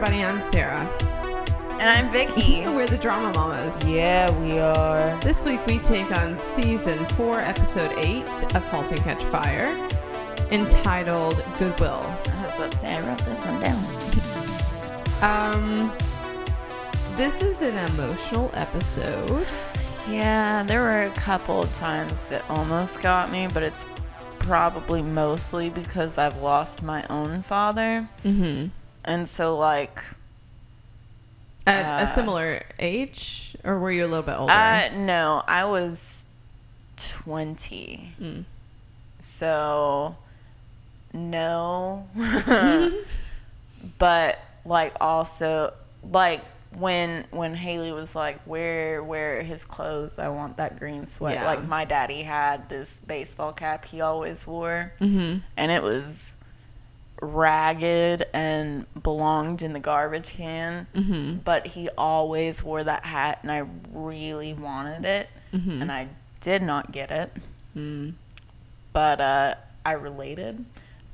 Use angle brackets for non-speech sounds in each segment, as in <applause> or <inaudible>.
Everybody, I'm Sarah. And I'm Vicky. <laughs> We're the Drama Mamas. yeah, we are. This week we take on season 4, episode 8 of Halt and Catch Fire, entitled Goodwill. I was about to say, I wrote this one down. Um, this is an emotional episode. Yeah, there were a couple of times that almost got me, but it's probably mostly because I've lost my own father. Mm-hmm. And so, like, At a Uh, similar age, or were you a little bit older? uh, no, I was 20. Mm. So, no. <laughs> <laughs> but like also like when when Haley was like, "Where where are his clothes? I want that green sweat." Yeah. Like my daddy had this baseball cap he always wore, Mm-hmm. and it was ragged and belonged in the garbage can. Mm-hmm. But he always wore that hat, and I really wanted it, Mhm. and I did not get it Mm. but uh, I related.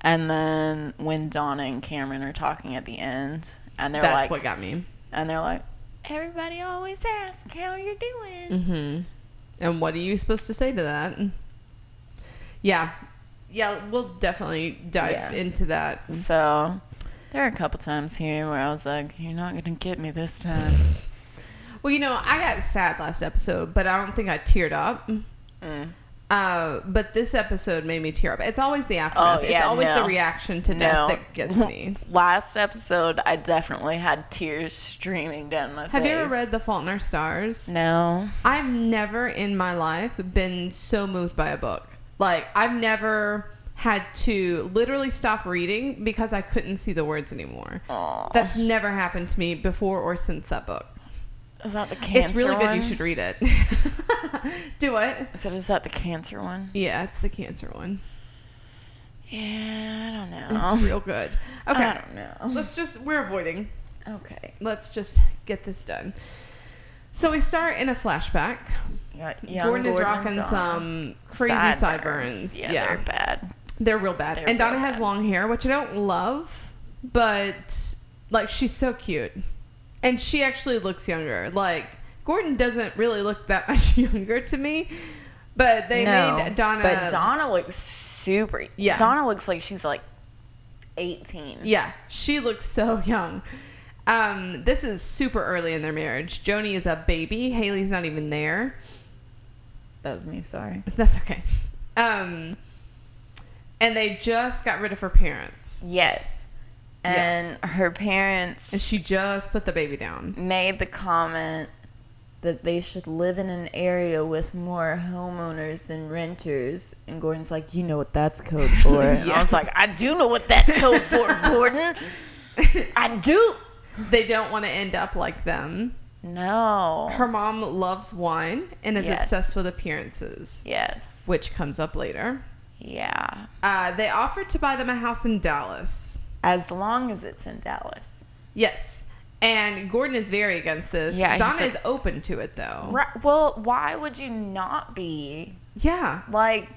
And then when Donna and Cameron are talking at the end, and they're That's like, what got me. and they're like, everybody always asks how you're doing. Mm-hmm. And what are you supposed to say to that? Yeah. Yeah, we'll definitely dive Yeah. into that. So there are a couple times here where I was like, you're not gonna get me this time. <laughs> Well, you know, I got sad last episode, but I don't think I teared up. Mm. Uh, but this episode made me tear up. It's always the aftermath. Oh, yeah, it's always no. the reaction to death No. that gets me. <laughs> Last episode, I definitely had tears streaming down my face. Have you ever read The Fault in Our Stars? No. I've never in my life been so moved by a book. Like, I've never had to literally stop reading because I couldn't see the words anymore. Aw. That's never happened to me before or since that book. Is that the cancer it's really good. one? You should read it. <laughs> Do what? So is that the cancer one? Yeah, it's the cancer one. Yeah, I don't know. It's real good. <laughs> Okay. I don't know. Let's just, we're avoiding. Okay. Let's just get this done. So we start in a flashback. Gordon is rocking some crazy sideburns. Yeah, Yeah, they're bad. They're real bad. They're and Donna has bad. long hair, which I don't love, but like she's so cute. And she actually looks younger. Like Gordon doesn't really look that <laughs> much younger to me, but they no, made Donna But Donna looks super. Yeah. Donna looks like she's like 18. Yeah, she looks so young. Um, this is super early in their marriage. Joni is a baby. Haley's not even there. That was me, sorry. <laughs> That's okay. Um, and they just got rid of her parents. Yes. And her parents And she just put the baby down. made the comment that they should live in an area with more homeowners than renters. And Gordon's like, you know what that's code <laughs> for. And Yeah. I was like, I do know what that's code for, <laughs> Gordon. I do. They don't want to end up like them. No. Her mom loves wine and is Yes. obsessed with appearances, yes. which comes up later. Yeah. Uh, they offered to buy them a house in Dallas. As long as it's in Dallas. Yes. And Gordon is very against this. Yeah, Donna like- is open to it, though. Right. Well, why would you not be? Yeah. Like,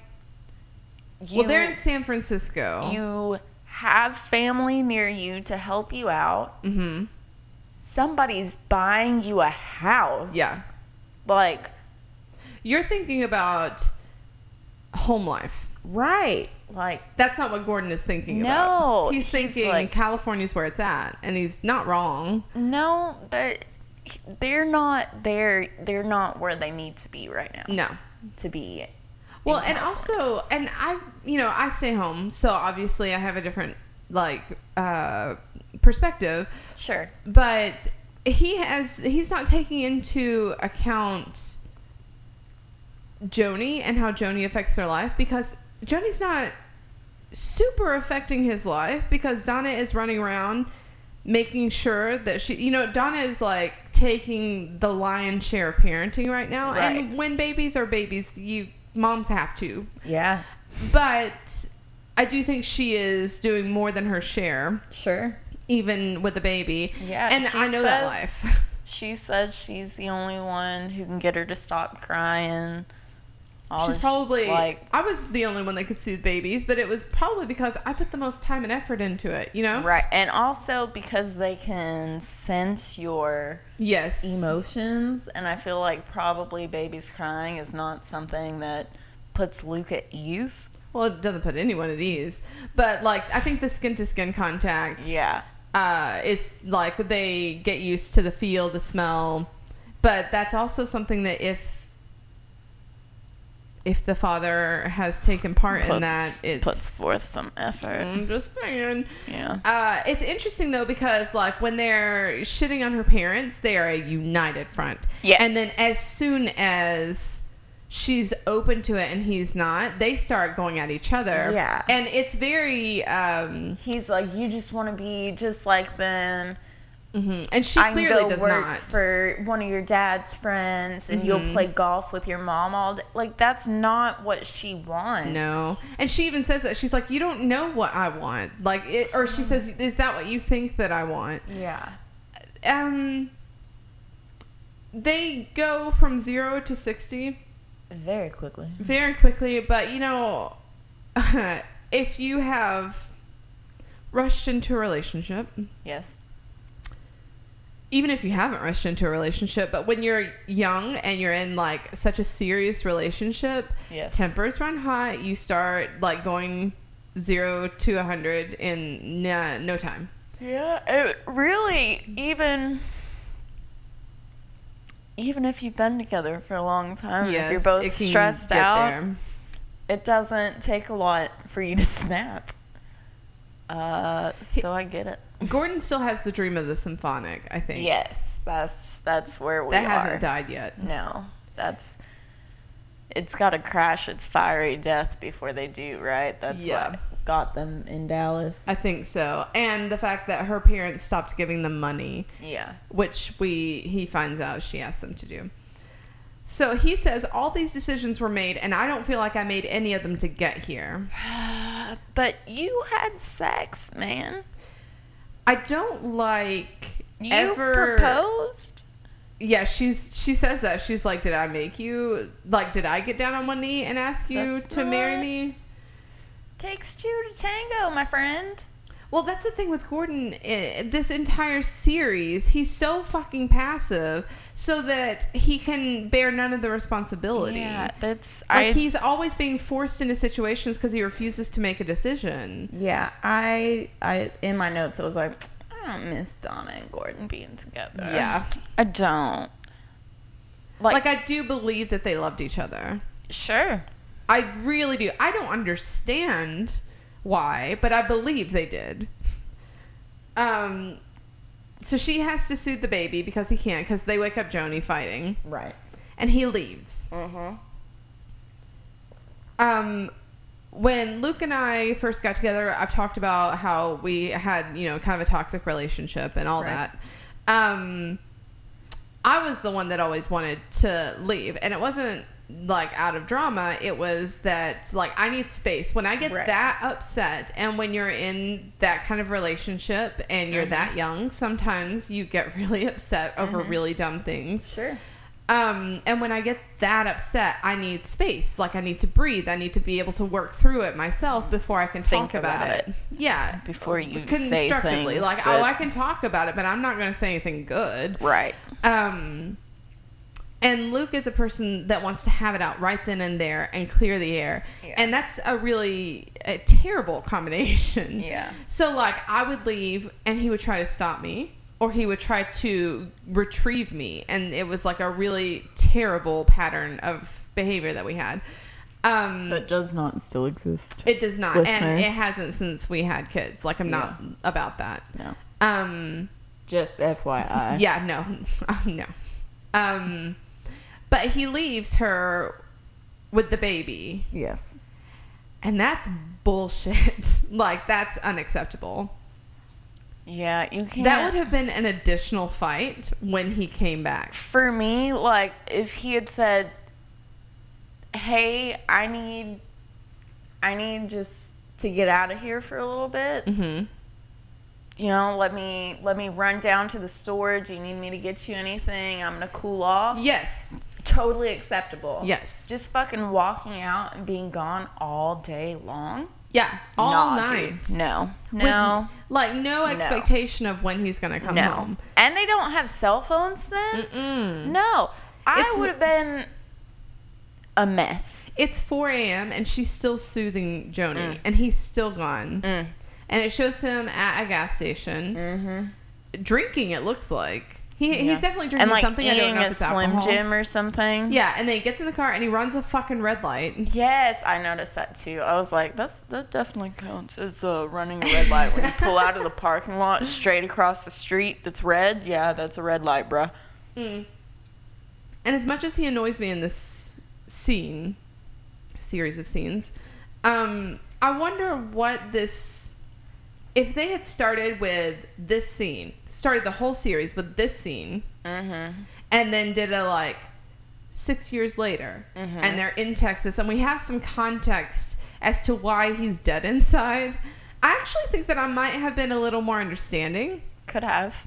you, well, they're in San Francisco. you have family near you to help you out. mm-hmm. Somebody's buying you a house. Yeah. Like, You're thinking about home life. right. Like, That's not what Gordon is thinking No, about. He's, he's thinking like- California's where it's at, and he's not wrong. no, but they're not there. They're not where they need to be right now. No. To be. Well, and also, and I, you know, I stay home, so obviously I have a different like uh, perspective. Sure. But he has he's not taking into account Joni and how Joni affects their life because Joni's not super affecting his life because Donna is running around making sure that she you know Donna is like taking the lion's share of parenting right now Right. and when babies are babies you moms have to Yeah. but I do think she is doing more than her share Sure. Even with a baby Yeah, and I know that life <laughs> She says she's the only one who can get her to stop crying. All She's probably like I was the only one that could soothe babies, but it was probably because I put the most time and effort into it. You know? right, and also because they can sense your Yes. emotions, and I feel like probably babies crying is not something that puts Luke at ease. Well, it doesn't put anyone at ease, but like I think the skin to skin contact. Yeah, uh, is like they get used to the feel, the smell, but that's also something that if if the father has taken part in that, it puts forth some effort. I'm just saying. Yeah, Uh, it's interesting though because like when they're shitting on her parents, they are a united front. Yes. And then as soon as she's open to it and he's not, they start going at each other. Yeah. And it's very um he's like, you just want to be just like them. mhm. and she I can clearly go does work not. for one of your dad's friends, and Mm-hmm. you'll play golf with your mom all day. Like that's not what she wants. No. And she even says that. She's like, you don't know what I want. Like, it, or she says, is that what you think that I want? Yeah. Um, they go from zero to 60 Very quickly. very quickly. But, you know, <laughs> if you have rushed into a relationship, Yes. even if you haven't rushed into a relationship, but when you're young and you're in like such a serious relationship, Yes. tempers run hot. You start like going zero to a hundred in no, no time. Yeah, it really even even if you've been together for a long time, if you're both stressed out, there. it doesn't take a lot for you to snap. Uh, so I get it. Gordon still has the dream of the symphonic. I think. Yes, that's that's where we that are. hasn't died yet. No, that's it's got to crash its fiery death before they do, right? That's Yeah. what got them in Dallas. I think so, and the fact that her parents stopped giving them money. yeah. which we he finds out she asked them to do. So he says all these decisions were made, and I don't feel like I made any of them to get here. <sighs> But you had sex, man. I don't like You ever. proposed? Yeah, she's she says that she's like, did I make you like? Did I get down on one knee and ask you That's to marry me? Takes two to tango, my friend. Well, that's the thing with Gordon. eh, This entire series, he's so fucking passive, so that he can bear none of the responsibility. Yeah, that's Like I. he's always being forced into situations because he refuses to make a decision. yeah, I. I in my notes, I was like, I don't miss Donna and Gordon being together. Yeah. I don't. Like, Like I do believe that they loved each other. sure. I really do. I don't understand why, but I believe they did. Um, so she has to soothe the baby because he can't because they wake up Joni fighting Right. and he leaves. Mm-hmm. Um, when Luke and I first got together, I've talked about how we had, you know, kind of a toxic relationship and all Right. that. Um, I was the one that always wanted to leave, and it wasn't like out of drama. It was that like I need space. When I get Right. that upset, and when you're in that kind of relationship and you're that young, sometimes you get <laughs> really upset over really dumb things. Sure. Um, and when I get that upset, I need space. Like I need to breathe. I need to be able to work through it myself before I can Think talk about, about it. Yeah, Before you say constructively. like, that- oh, I can talk about it, but I'm not going to say anything good. Right. Um, and Luke is a person that wants to have it out right then and there and clear the air. Yeah. And that's a really a terrible combination. <laughs> Yeah. So like I would leave and he would try to stop me or he would try to retrieve me and it was like a really terrible pattern of behavior that we had. Um That does not still exist. it does not and it hasn't since we had kids. Like I'm not about that. No. Um Just FYI. yeah, no, <laughs> no. Um, but he leaves her with the baby, Yes. and that's bullshit. <laughs> like that's unacceptable. Yeah, you can't. That would have been an additional fight when he came back. for me, like if he had said, "Hey, I need, I need just to get out of here for a little bit. Mm-hmm. You know, let me let me run down to the store. Do you need me to get you anything? I'm gonna cool off." Yes, totally acceptable. Yes. Just fucking walking out and being gone all day long. Yeah, all Nah, night. dude. No. With, No. like no expectation of when he's gonna come no. home. And they don't have cell phones then? Mm-mm. No. I would have been a mess. It's 4 a.m. and she's still soothing Joni, Mm. and he's still gone. Mm. And it shows him at a gas station Mm-hmm. drinking. It looks like he, Yeah. he's definitely drinking And like something. I don't know a if it's Slim alcohol. Jim or something. Yeah, and then he gets in the car and he runs a fucking red light. Yes, I noticed that too. I was like, that's that definitely counts as uh, running a red <laughs> light when you pull out of the parking lot straight across the street that's red. Yeah, that's a red light, bruh. Mm. And as much as he annoys me in this scene, series of scenes, um, I wonder what this. If they had started with this scene, started the whole series with this scene, Mm-hmm. and then did a like six years later, Mhm. and they're in Texas, and we have some context as to why he's dead inside. I actually think that I might have been a little more understanding, Could have.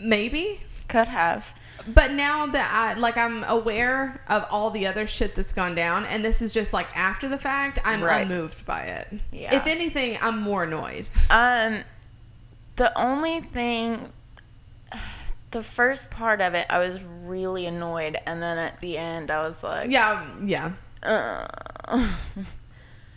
maybe. Could have. But now that I like I'm aware of all the other shit that's gone down and this is just like after the fact, I'm Right. unmoved by it. Yeah. If anything, I'm more annoyed. Um, the only thing, <sighs> the first part of it, I was really annoyed, and then at the end, I was like, Yeah, yeah. uh, <laughs>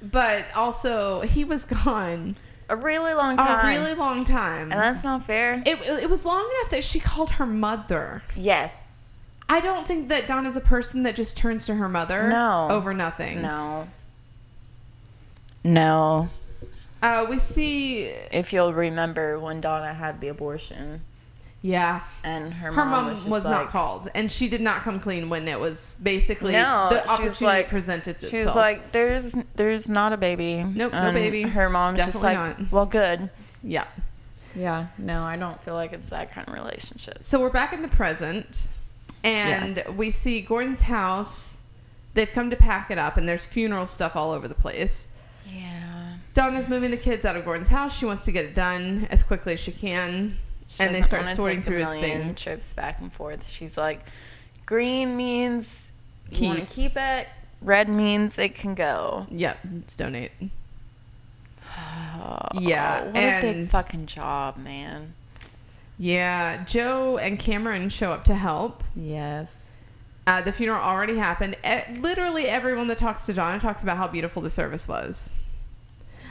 But also he was <laughs> gone a really long time. a really long time. and that's not fair. it, it was long enough that she called her mother. yes. I don't think that Donna's a person that just turns to her mother No. over nothing. No. No. Uh, we see, If you'll remember when Donna had the abortion, yeah, and her, her mom, mom was, was, just not called. and she did not come clean when it was basically No, the she was opportunity like- presented itself. She was like, "There's, there's not a baby. Nope, no baby. Her mom's just like, not. "Well, good." yeah. Yeah. No, I don't feel like it's that kind of relationship. So we're back in the present, and Yes. we see Gordon's house. They've come to pack it up, and there's funeral stuff all over the place. Yeah. Donna's moving the kids out of Gordon's house. She wants to get it done as quickly as she can. She and they start sorting through his things. Trips back and forth. She's like, green means you Keep. want to keep it. Red means it can go. Yep, it's donate. Oh, <sighs> Yeah, what a big fucking job, man. Yeah, Joe and Cameron show up to help. Yes. Uh, the funeral already happened. E- literally everyone that talks to Donna talks about how beautiful the service was.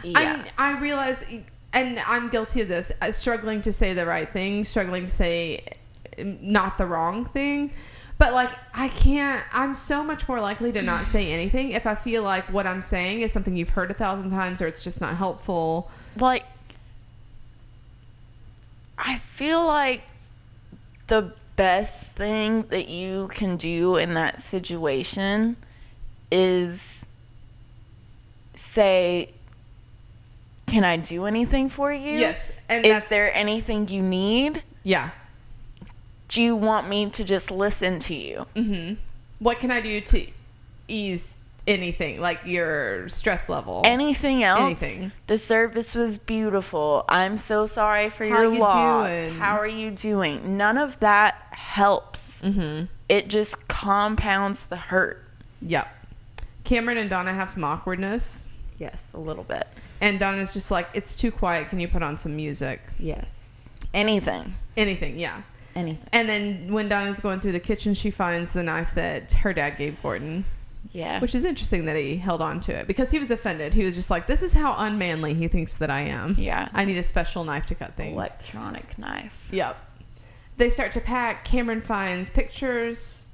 Yeah. I, I realize, and I'm guilty of this, uh, struggling to say the right thing, struggling to say not the wrong thing. But like, I can't, I'm so much more likely to not say <sighs> anything if I feel like what I'm saying is something you've heard a thousand times or it's just not helpful. like I feel like the best thing that you can do in that situation is say can I do anything for you? Yes, and is there anything you need? Yeah. Do you want me to just listen to you? hmm What can I do to ease anything, like your stress level? Anything else? Anything. The service was beautiful. I'm so sorry for How your you loss. doing? How are you doing? None of that helps. hmm It just compounds the hurt. Yep. Cameron and Donna have some awkwardness. Yes, a little bit. And Donna's just like, it's too quiet. Can you put on some music? Yes. Anything. Anything, yeah. Anything. And then when Donna's going through the kitchen, she finds the knife that her dad gave Gordon, Yeah. which is interesting that he held on to it because he was offended. He was just like, this is how unmanly he thinks that I am. Yeah. I need a special knife to cut things. electronic knife. Yep. They start to pack. Cameron finds pictures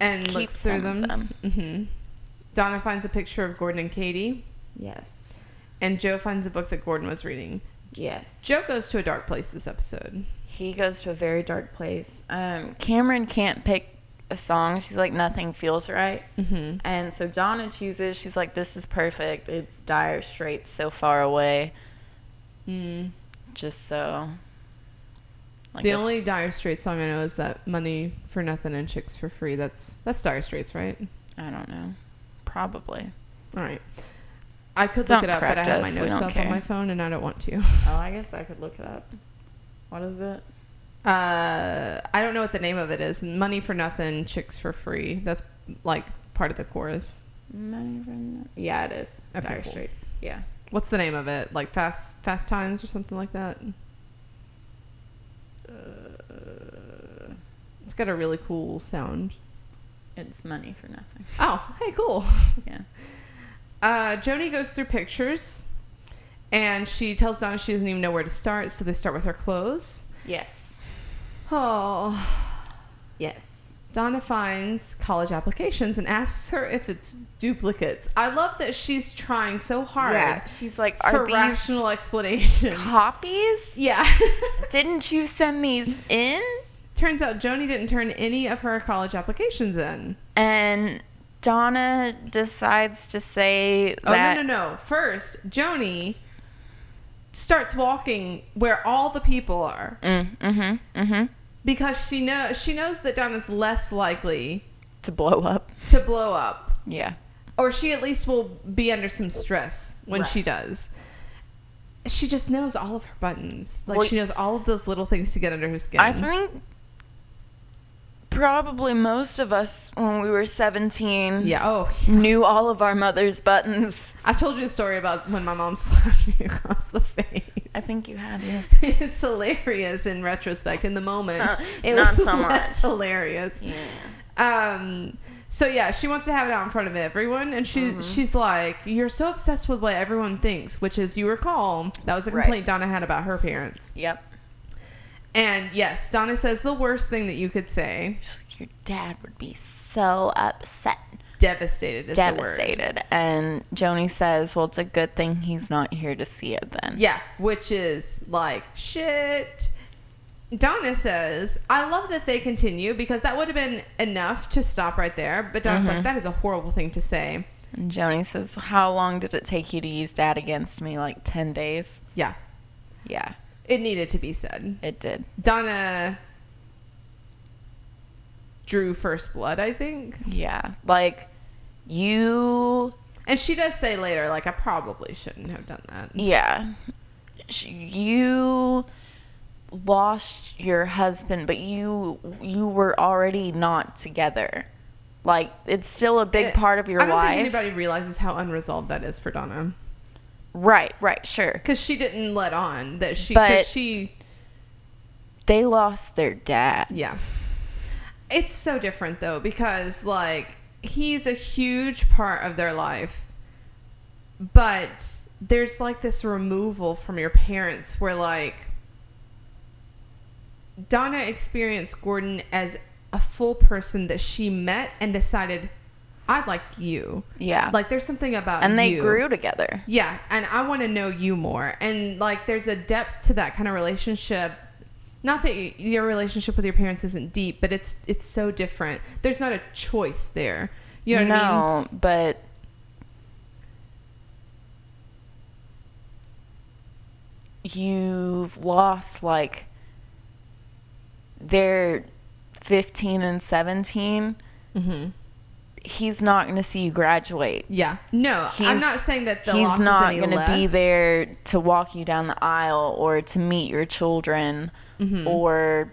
and Keep looks through of them. hmm Donna finds a picture of Gordon and Katie, Yes. And Joe finds a book that Gordon was reading. Yes. Joe goes to a dark place this episode. He goes to a very dark place. Um, Cameron can't pick a song. She's like, nothing feels right. Mm-hmm. And so Donna chooses, she's like, this is perfect. It's Dire Straits so far away. Mm. Just so. Like the only Dire Straits song I know is that "Money for Nothing and Chicks for Free." That's that's Dire Straits, right? I don't know. Probably. All right. I could Don't look it up, but I have my us, notes don't up on my phone, and I don't want to. Oh, I guess I could look it up. What is it? Uh, I don't know what the name of it is. Money for nothing, chicks for free. That's like part of the chorus. Money for no- Yeah, it is. Okay, Dire cool. Straits. Yeah. What's the name of it? Like fast fast times or something like that. Uh, It's got a really cool sound. it's money for nothing. Oh, hey, cool. Yeah. <laughs> Uh, Joni goes through pictures, and she tells Donna she doesn't even know where to start, so they start with her clothes. Yes. Oh, Yes. Donna finds college applications and asks her if it's duplicates. I love that she's trying so hard Yeah. She's like, for rational explanation. copies? Yeah. <laughs> Didn't you send these in? Turns out Joni didn't turn any of her college applications in. And Donna decides to say Oh that. no no no! First, Joni starts walking where all the people are Mm, mm-hmm. Mm-hmm. because she knows she knows that Donna's less likely To blow up. to blow up, Yeah. or she at least will be under some stress when Right. she does. She just knows all of her buttons. Like Well, she knows all of those little things to get under her skin. I think probably most of us when we were 17 Yeah. Oh, knew all of our mother's buttons. I told you a story about when my mom <laughs> slapped me across the face. I think you have, yes. <laughs> it's hilarious in retrospect. In the moment, Uh, it not was so <laughs> much. hilarious. Yeah. Um. So yeah, she wants to have it out in front of everyone, and she Mm-hmm. she's like, "You're so obsessed with what everyone thinks," which is, you recall, that was a Right. complaint Donna had about her parents. Yep. And yes, Donna says the worst thing that you could say. Your dad would be so upset. Devastated is the word. Devastated. And Joni says, Well, it's a good thing he's not here to see it then. Yeah, which is like shit. Donna says, I love that they continue because that would have been enough to stop right there. But Donna's Mm-hmm. like, that is a horrible thing to say. And Joni says, How long did it take you to use dad against me? Like 10 days? Yeah, Yeah, it needed to be said. it did. Donna drew first blood, I think. Yeah. Like, you. And she does say later, like, I probably shouldn't have done that. Yeah. You lost your husband, but you you were already not together. Like it's still a big It- part of your Eh, I don't life. think anybody realizes how unresolved that is for Donna. Right, right, sure. Because she didn't let on that she, But- she, They lost their dad. yeah. It's so different though, because like, he's a huge part of their life. But there's like this removal from your parents where like, Donna experienced Gordon as a full person that she met and decided, I like you. Yeah. Like there's something about and they you. grew together. Yeah, and I want to know you more. And like there's a depth to that kind of relationship. Not that your relationship with your parents isn't deep, but it's it's so different. There's not a choice there. You know what I mean? no, but you've lost like they're 15 and 17 Mm-hmm. He's not going to see you graduate Yeah. No, I'm not saying that the he's not gonna be there to walk you down the aisle or to meet your children Mm-hmm. or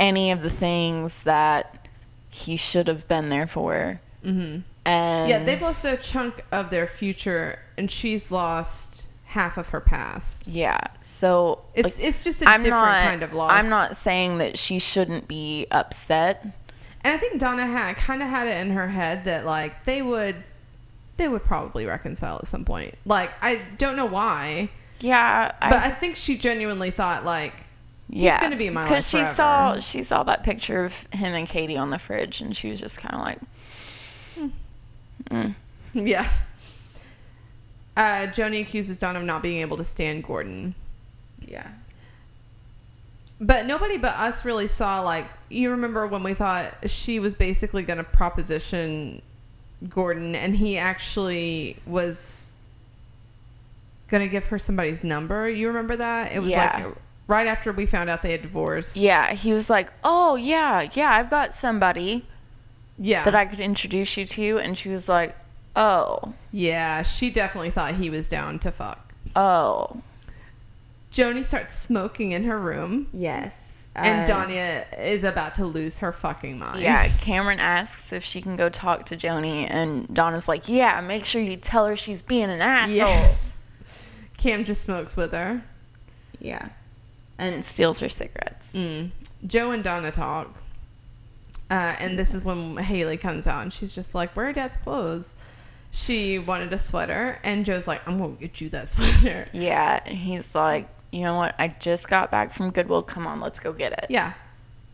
any of the things that he should have been there for Mm-hmm. and Yeah, they've lost a chunk of their future, and she's lost half of her past. Yeah. So It's like, it's just a I'm different not, kind of loss. I'm not saying that she shouldn't be upset. And I think Donna had kind of had it in her head that like they would, they would probably reconcile at some point. Like I don't know why, Yeah. but I think she genuinely thought like, yeah, gonna be in my life Because she forever. saw she saw that picture of him and Katie on the fridge, and she was just kind of like, mm. <laughs> yeah. Uh, Joni accuses Donna of not being able to stand Gordon. yeah, But nobody but us really saw like you remember when we thought she was basically going to proposition Gordon and he actually was going to give her somebody's number. You remember that? It was Yeah. like right after we found out they had divorced. yeah. He was like, oh yeah, yeah, I've got somebody Yeah. that I could introduce you to, and she was like, oh, yeah, she definitely thought he was down to fuck. oh, Joni starts smoking in her room, Yes. and Uh, Donna is about to lose her fucking mind. Yeah, Cameron asks if she can go talk to Joni, and Donna's like, "Yeah, make sure you tell her she's being an asshole." Yes. Cam just smokes with her. Yeah, and steals her cigarettes. Mm. Joe and Donna talk. Uh, and this is when Haley comes out and she's just like, Where are dad's clothes? She wanted a sweater, and Joe's like, I'm going to get you that <laughs> sweater. Yeah, and he's like, "You know what? I just got back from Goodwill. Come on, let's go get it." Yeah,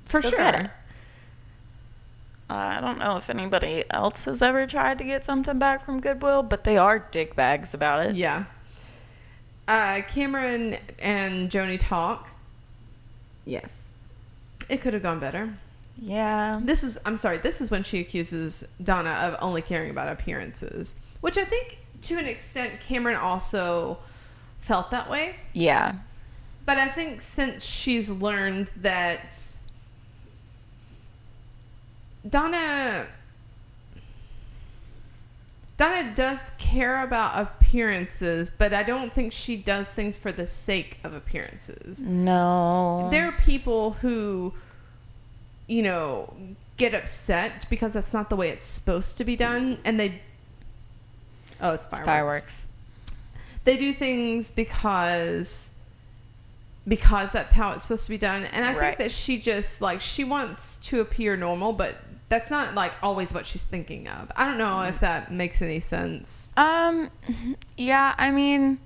for Let's go sure. Uh, I don't know if anybody else has ever tried to get something back from Goodwill, but they are dick bags about it. Yeah. Uh, Cameron and Joni talk. Yes. It could have gone better. Yeah. This is, I'm sorry, this is when she accuses Donna of only caring about appearances, which I think to an extent Cameron also felt that way. Yeah. But I think since she's learned that Donna Donna does care about appearances, but I don't think she does things for the sake of appearances. No. There are people who you know get upset because that's not the way it's supposed to be done and they Oh, it's fireworks fireworks. They do things because because that's how it's supposed to be done and i Right. think that she just like she wants to appear normal but that's not like always what she's thinking of i don't know if that makes any sense Um, yeah, I mean,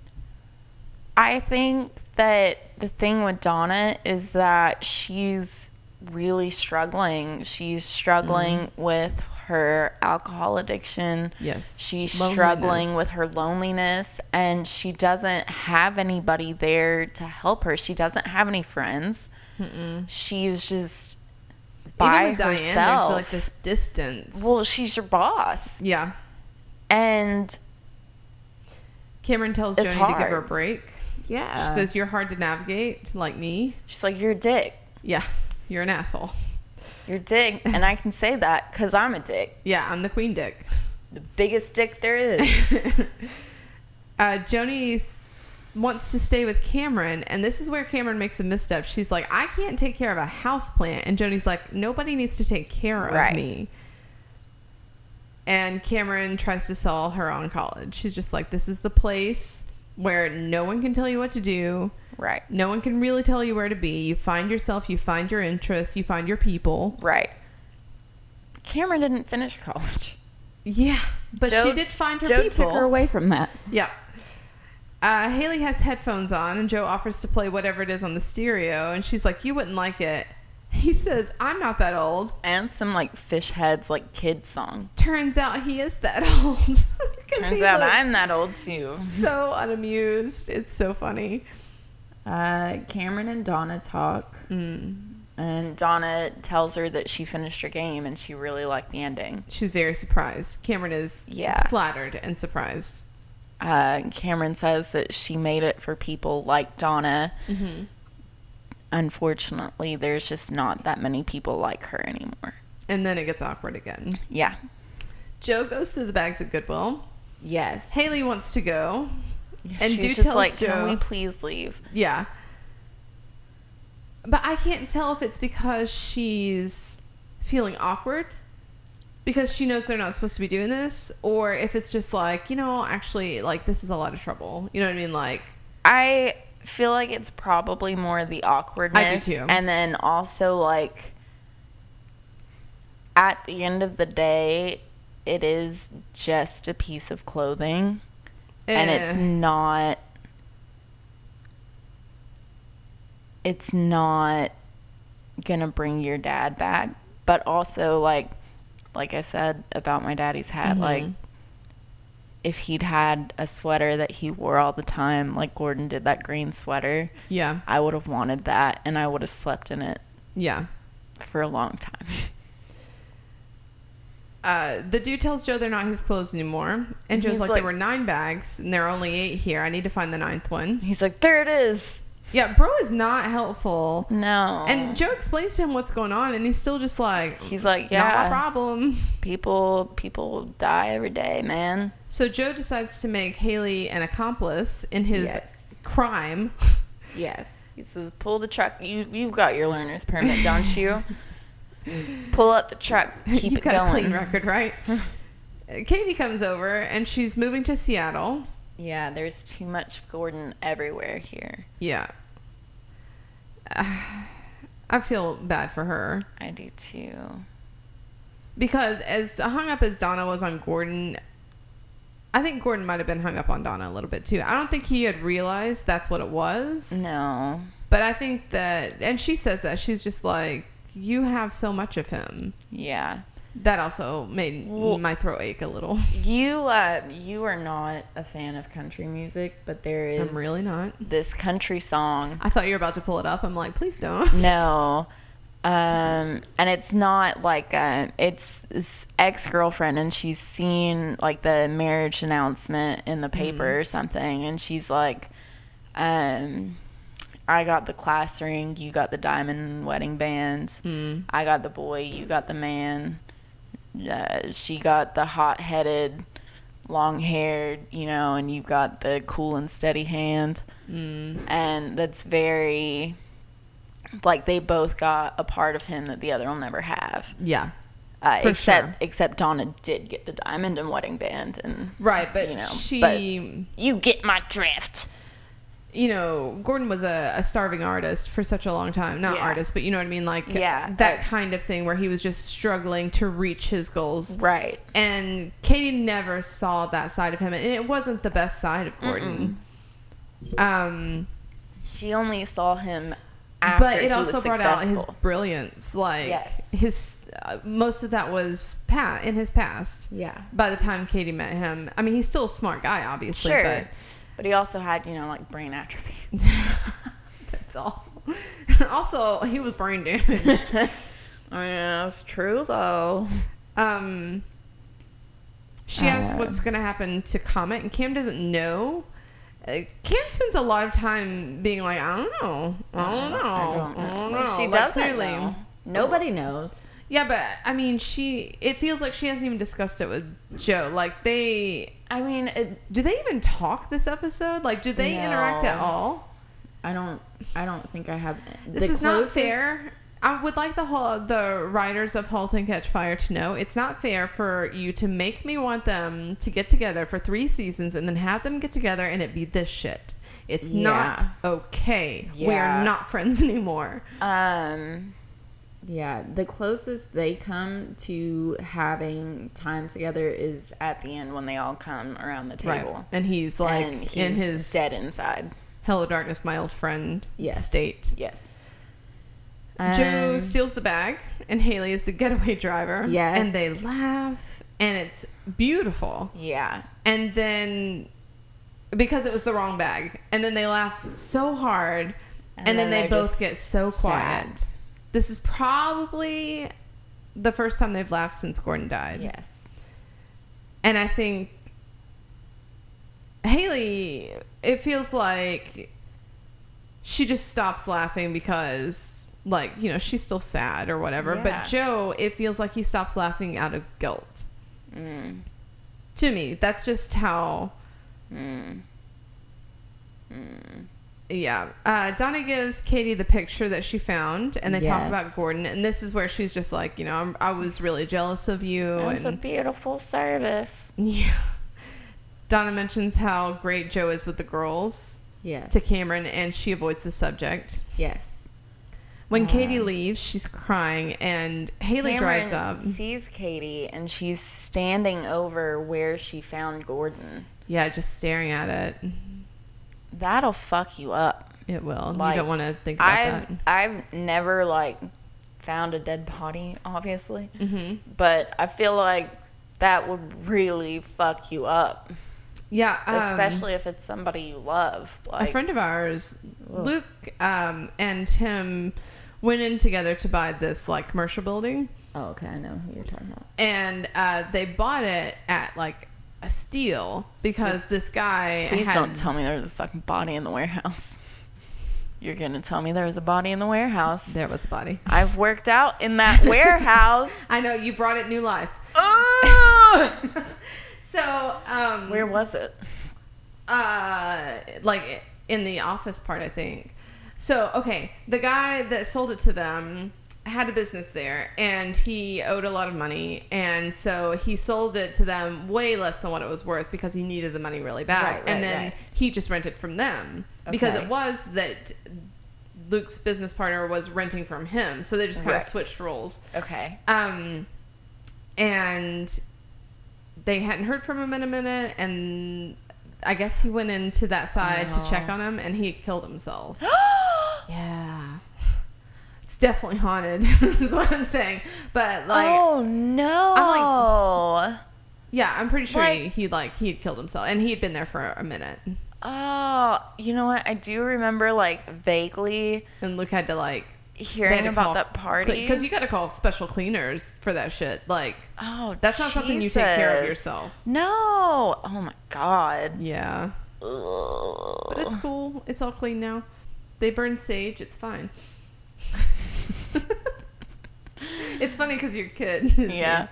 I think that the thing with Donna is that she's really struggling. She's struggling with her alcohol addiction. yes She's struggling with her loneliness and she doesn't have anybody there to help her. She doesn't have any friends. Mm. She's just by even with diane herself. there's like this distance well, she's your boss. yeah And cameron tells joni to give her a break yeah. she says you're hard to navigate like me she's like, you're a dick. yeah you're an asshole You're a dick. And I can say that because I'm a dick. yeah i'm the queen dick The biggest dick there is. <laughs> uh, Joni wants to stay with Cameron, and this is where Cameron makes a misstep. She's like, I can't take care of a house plant. And Joni's like, nobody needs to take care of Right. me. And Cameron tries to sell her on college. She's just like, this is the place where no one can tell you what to do. Right. No one can really tell you where to be. You find yourself, you find your interests, you find your people. Right. Cameron didn't finish college. Yeah. But Joe- she did find her Joe people. took her away from that. Yeah. Uh, Haley has headphones on, and Joe offers to play whatever it is on the stereo, and she's like, "You wouldn't like it." <laughs> He says, "I'm not that old." And some like fish heads, like kid song. Turns out he is that <laughs> old. <laughs> Turns out I'm that old too. so unamused. It's so funny. Uh, Cameron and Donna talk. Mm. And Donna tells her that she finished her game and she really liked the ending. She's very surprised. Cameron is Yeah. flattered and surprised. Uh, Cameron says that she made it for people like Donna. Mm-hmm. Unfortunately, there's just not that many people like her anymore. And then it gets awkward again. Yeah. Joe goes through the bags at Goodwill. Yes. Haley wants to go. And She's do just tells like, Joe- can we please leave? Yeah. But I can't tell if it's because she's feeling awkward because she knows they're not supposed to be doing this or if it's just like, you know, actually like this is a lot of trouble. You know what I mean? Like I feel like it's probably more the awkwardness. too. And then also like at the end of the day, it is just a piece of clothing and it's eh, not it's not gonna bring your dad back. But also like like I said about my daddy's hat, Mhm. like if he'd had a sweater that he wore all the time, like Gordon did that green sweater, yeah. I would have wanted that and I would have slept in it Yeah. for a long time. <laughs> Uh, the dude tells Joe they're not his clothes anymore. And Joe's like, like- there were nine bags and there are only eight here. I need to find the ninth one. He's like, There it is. Yeah, bro is not helpful. No. And Joe explains to him what's going on and he's still just like, he's like, not my Yeah, problem. <laughs> people people die every day, man. So Joe decides to make Haley an accomplice in his Yes. crime. Yes. He says, pull the truck. You, you've got your learner's permit, don't you? <laughs> pull up the truck. <laughs> Keep You've it got a going. clean record, right? <laughs> Katie comes over and she's moving to Seattle. Yeah, there's too much Gordon everywhere here. Yeah. <sighs> I feel bad for her I do too. because as hung up as Donna was on Gordon, I think Gordon might have been hung up on Donna a little bit too. I don't think he had realized that's what it was. No. But I think that, and she says that she's just like, you have so much of him. Yeah. That also made Well- my throat ache a little. You uh you are not a fan of country music, but there is I'm really not. this country song. I thought you were about to pull it up. I'm like, please don't. No. <laughs> Um and it's not like uh it's this ex-girlfriend and she's seen like the marriage announcement in the paper or something and she's like um I got the class ring, you got the diamond wedding band. Mm. I got the boy, you got the man. Uh, she got the hot headed, long haired, you know, and you've got the cool and steady hand. Mm. And that's very, like, they both got a part of him that the other will never have. Yeah. Uh, For except, sure. except Donna did get the diamond and wedding band. And Right, but You know, she, but- you get my drift. You know, Gordon was a, a starving artist for such a long time. Not Yeah. artist, but you know what I mean? Like Yeah, that kind of thing where he was just struggling to reach his goals. Right. And Katie never saw that side of him. And it wasn't the best side of Gordon. Um, She only saw him after but it also brought out his brilliance. Like Yes. his, uh, most of that was pat in his past. Yeah. By the time Katie met him, I mean, he's still a smart guy, obviously, Sure. but But he also had, you know, like brain atrophy. <laughs> <laughs> That's awful. <laughs> also, he was brain damaged. yeah, that's true though. um, she asks Uh. what's going to happen to Comet, and Cam doesn't know. Uh, Cam spends a lot of time being like, I don't know. I don't know. I don't, know. Well, she Like, doesn't clearly- know. Nobody knows. Yeah, but I mean, she. It feels like she hasn't even discussed it with Joe. Like they. I mean, it, Do they even talk this episode? Like, do they interact at all? I don't. I don't think I have. This the is not fair. I would like the whole, the writers of *Halt and Catch Fire* to know it's not fair for you to make me want them to get together for three seasons and then have them get together and it be this shit. It's not Yeah. okay. We are not friends <laughs> anymore. Um, yeah, the closest they come to having time together is at the end when they all come around the table. And he's like and he's in his dead inside. "Hello, darkness, my old friend" Yes. state. Yes. Joe Um, steals the bag, and Haley is the getaway driver. Yes. and they laugh, and it's beautiful. Yeah. and then because it was the wrong bag and then they laugh so hard and, And then, then they both get so quiet sad. This is probably the first time they've laughed since gordon died Yes. and i think haley it feels like she just stops laughing because like you know she's still sad or whatever Yeah. but joe it feels like he stops laughing out of guilt Mm. to me that's just how Mm. Mm. Yeah. Uh, Donna gives Katie the picture that she found, and they talk about Gordon. And this is where she's just like, you know, I'm, I was really jealous of you. It's a beautiful service. <laughs> yeah. Donna mentions how great Joe is with the girls Yes. to Cameron, and she avoids the subject. yes. When Uh, Katie leaves, she's crying, and Haley drives up. Sees Katie and she's standing over where she found Gordon. Yeah, just staring at it. That'll fuck you up. It will. Like, you don't want to think about I've that. I've never like found a dead body, obviously, hmm but I feel like that would really fuck you up, Yeah. um, especially if it's somebody you love. Like, a friend of ours, Ugh. Luke, um, and Tim went in together to buy this like commercial building, oh, okay, I know who you're talking about. and uh, they bought it at like a steal because this guy Please had, don't tell me there was a fucking body in the warehouse. <laughs> You're gonna tell me there was a body in the warehouse. there was a body. I've <laughs> worked out in that warehouse. <laughs> I know you brought it new life. oh! So, um, Where was it? uh, like in the office part, I think. So, okay, the guy that sold it to them had a business there and he owed a lot of money and so he sold it to them way less than what it was worth because he needed the money really bad Right, right, and then right. he just rented from them because it was that Luke's business partner was renting from him so they just kind of switched roles Okay. um and they hadn't heard from him in a minute and I guess he went into that side to check on him and he killed himself <gasps> yeah. It's definitely haunted, <laughs> is what I'm saying. But, like, oh no. yeah, I'm pretty sure he, like- he, like, he had killed himself. And he had been there for a minute. oh, you know what? I do remember like vaguely And Luke had to, like, hearing about that party. Because you got to call special cleaners for that shit. Like, oh, that's not something you take care of yourself. No. Oh my god. Yeah. Ugh. But it's cool. It's all clean now. They burn sage. It's fine. <laughs> <laughs> it's funny because your kid is Yeah.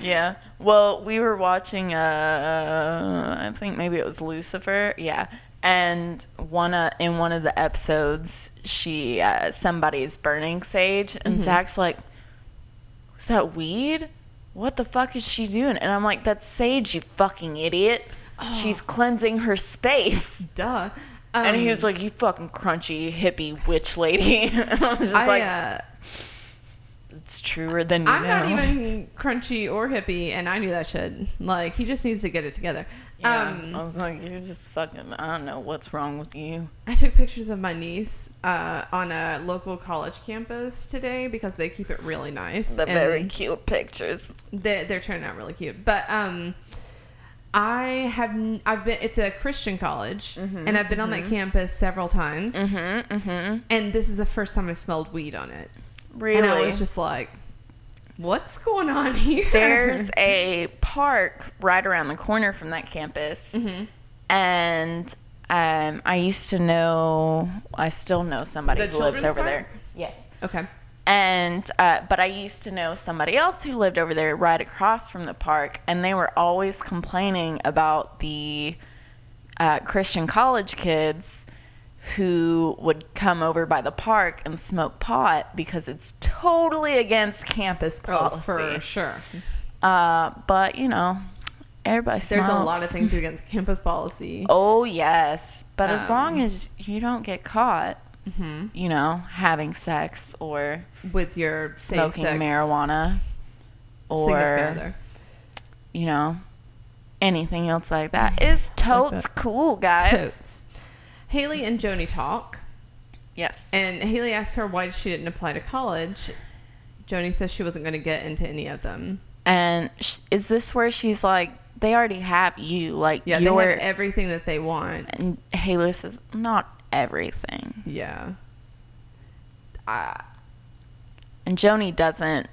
Yeah. Well, we were watching uh I think maybe it was Lucifer. Yeah. And one uh, in one of the episodes, she uh, somebody's burning sage and Zach's like, "Was that weed? What the fuck is she doing?" And I'm like, "That's sage, you fucking idiot. She's cleansing her space." <laughs> Duh. and he Um, was like, "You fucking crunchy hippie witch lady." <laughs> and I was just I, like, uh, "It's truer than you I'm know." not even <laughs> crunchy or hippie, and I knew that shit. Like, he just needs to get it together. Yeah. Um, I was like, you're just fucking. I don't know what's wrong with you. I took pictures of my niece uh, on a local college campus today because they keep it really nice. The and very cute pictures. They're, they're turning out really cute. But um, I have I've been. It's a Christian college, and I've been on that campus several times. Mm-hmm. Mm-hmm. And this is the first time I smelled weed on it. Really? And I was just like, "What's going on here?" There's <laughs> a park right around the corner from that campus, Mm-hmm. and um, I used to know. I still know somebody The who lives over there. Yes. okay. And uh, but I used to know somebody else who lived over there right across from the park, and they were always complaining about the uh, Christian college kids who would come over by the park and smoke pot because it's totally against campus policy. Oh, for sure. Uh, but you know, everybody. There's a lot of things <laughs> against campus policy. Oh yes, but as Um, long as you don't get caught, Mm-hmm. you know, having sex or with your smoking same-sex marijuana or you know anything else like that <sighs> is totes cool guys Totes. Haley and Joanie talk, yes and Haley asks her why she didn't apply to college. Joanie says she wasn't going to get into any of them. and sh- is this where she's like they already have you like Yeah, they you're have everything that they want. and haley says not everything yeah. Uh, and joanie doesn't